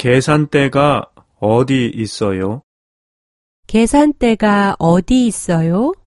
계산대가 어디 있어요? 계산대가 어디 있어요?